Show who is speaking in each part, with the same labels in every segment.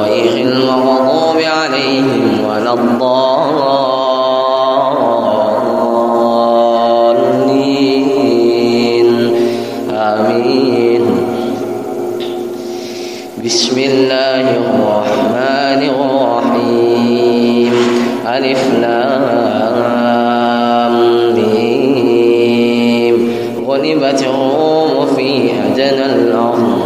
Speaker 1: غير المغضوب عليهم ولا الضالين. آمين. بسم الله الرحمن الرحيم. ألف لام غلبت الروم في أدنى الأرض.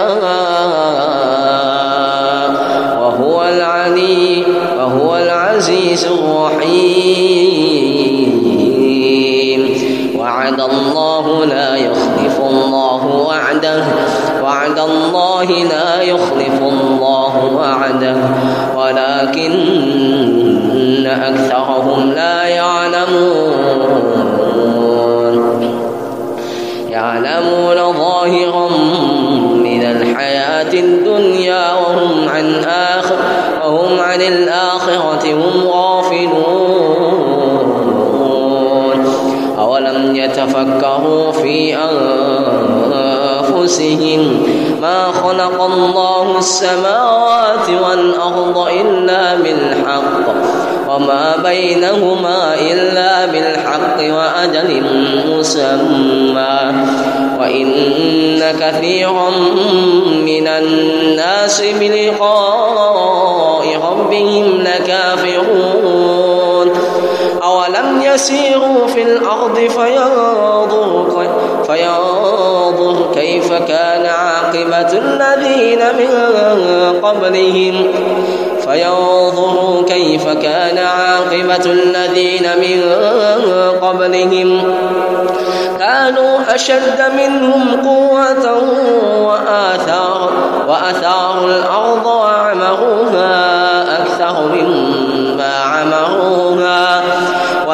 Speaker 1: أكثرهم لا يعلمون. يعلمون ظاهرا من الحياة الدنيا وهم عن آخر وهم عن الآخرة هم غافلون. أولم يتفكروا في أنفسهم ما خلق الله السماوات والأرض إلا بالحق وما بينهما إلا بالحق وأجل مسمى وإن كثيرا من الناس بلقاء ربهم لكافرون يسيروا في الأرض فينظروا فينظر كيف كان عاقبة الذين من قبلهم. فينظروا كيف كان عاقبة الذين من قبلهم. كانوا أشد منهم قوة وآثار وأثاروا الأرض وعمروها أكثر مما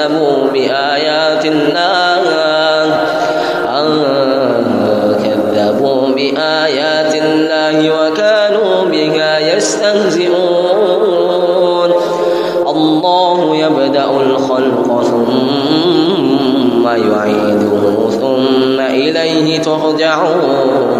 Speaker 1: كذبوا بآيات الله. أن كذبوا بآيات الله وكانوا بها يستهزئون. الله يبدأ الخلق ثم يعيده ثم إليه ترجعون.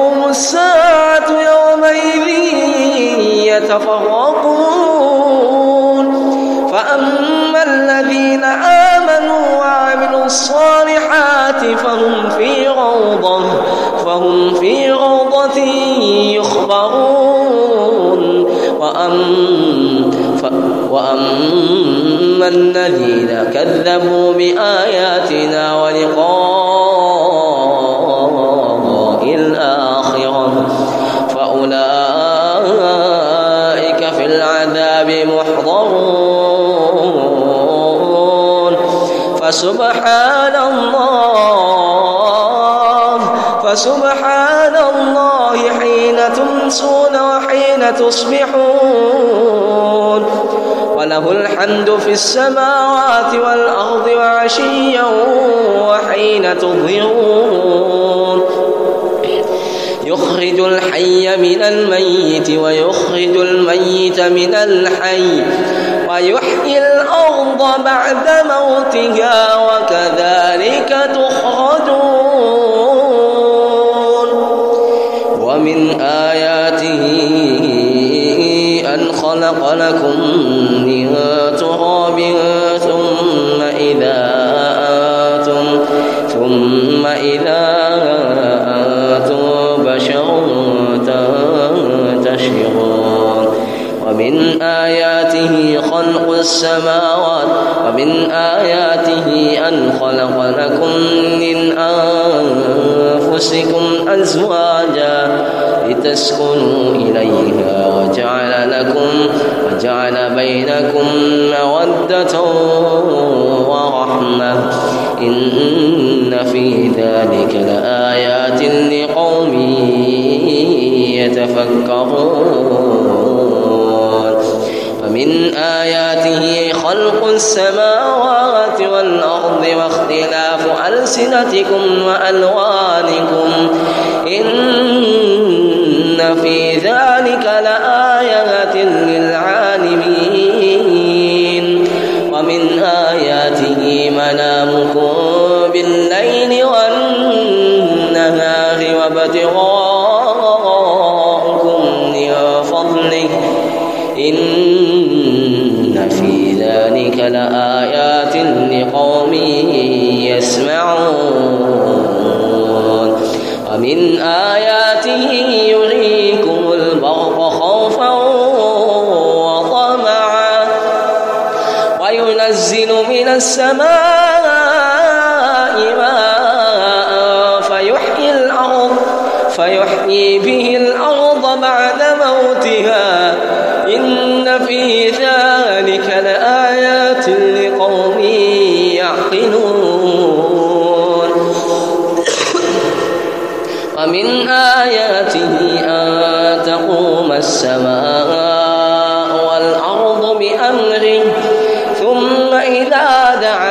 Speaker 1: وأم وأما الذين كذبوا بآياتنا ولقاء الآخرة فأولئك في العذاب محضرون. فسبحان الله فسبحان تمسون وحين تصبحون وله الحمد في السماوات والأرض وعشيا وحين تظهرون. يخرج الحي من الميت ويخرج الميت من الحي ويحيي الأرض بعد موتها وكذلك تخرجون خلق لكم من تراب ثم إذا أنتم ثم إذا أنتم بشر تنتشرون. ومن آياته خلق السماوات ومن آياته أن خلق لكم من أنفسكم أزواجا لتسكنوا إليها وجعل لكم وجعل بينكم مودة ورحمة. إن في ذلك لآيات لقوم يتفكرون. ومن آياته خلق السماوات والأرض واختلاف ألسنتكم وألوانكم إن في ذلك لآيات للعالمين ومن آياته منامكم بالليل والنهار وابتغاءكم من فضله إن في ذلك لآيات لقوم ومن آياته يريكم البرق خوفا وطمعا. وينزل من السماء ماء فيحيي الأرض فيحيي به الأرض بعد موتها. ومن آياته أن تقوم السماء والأرض بأمره ثم إذا دعاكم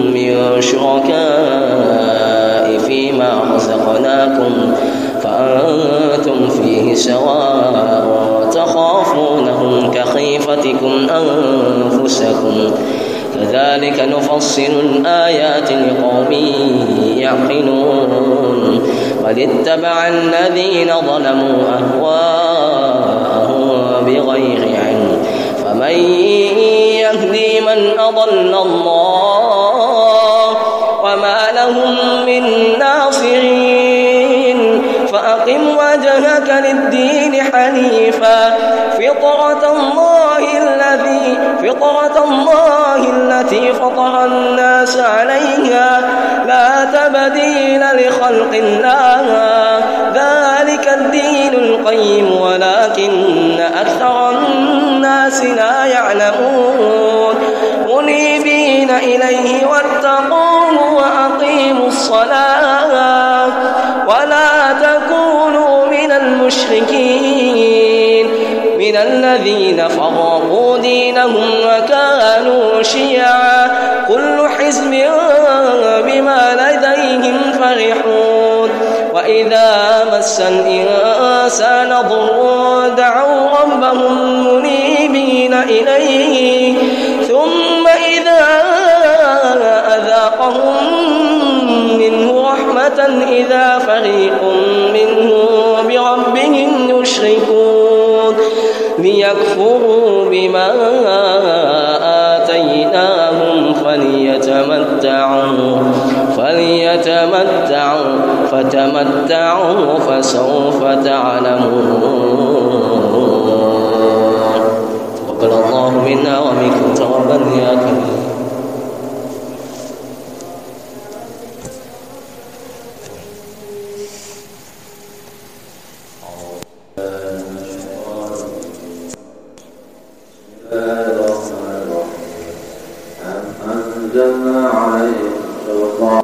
Speaker 1: شركاء فيما رزقناكم فأنتم فيه سواء تخافونهم كخيفتكم أنفسكم. كذلك نفصل الآيات لقوم يعقلون. قد اتبع الذين ظلموا أهواءهم بغير علم فمن يهدي من أضل الله لهم من ناصرين فأقم وجهك للدين حنيفا. فطرة الله الذي فطرة الله التي فطر الناس عليها. لا تبديل لخلق الله. ذلك الدين القيم ولكن أكثر الناس لا يعلمون. منيبين إليه واتقوه وأقيموا الصلاة ولا تكونوا من المشركين من الذين فرقوا دينهم وكانوا شيعا كل حزب بما لديهم فرحون وإذا مس الإنسان ضر دعوا ربهم منيبين إليه إذا فريق منهم بربهم يشركون ليكفروا بما آتيناهم فليتمتعوا فليتمتعوا فتمتعوا فسوف تعلمون. تقبل الله منا ومنكم توبا يا كريم.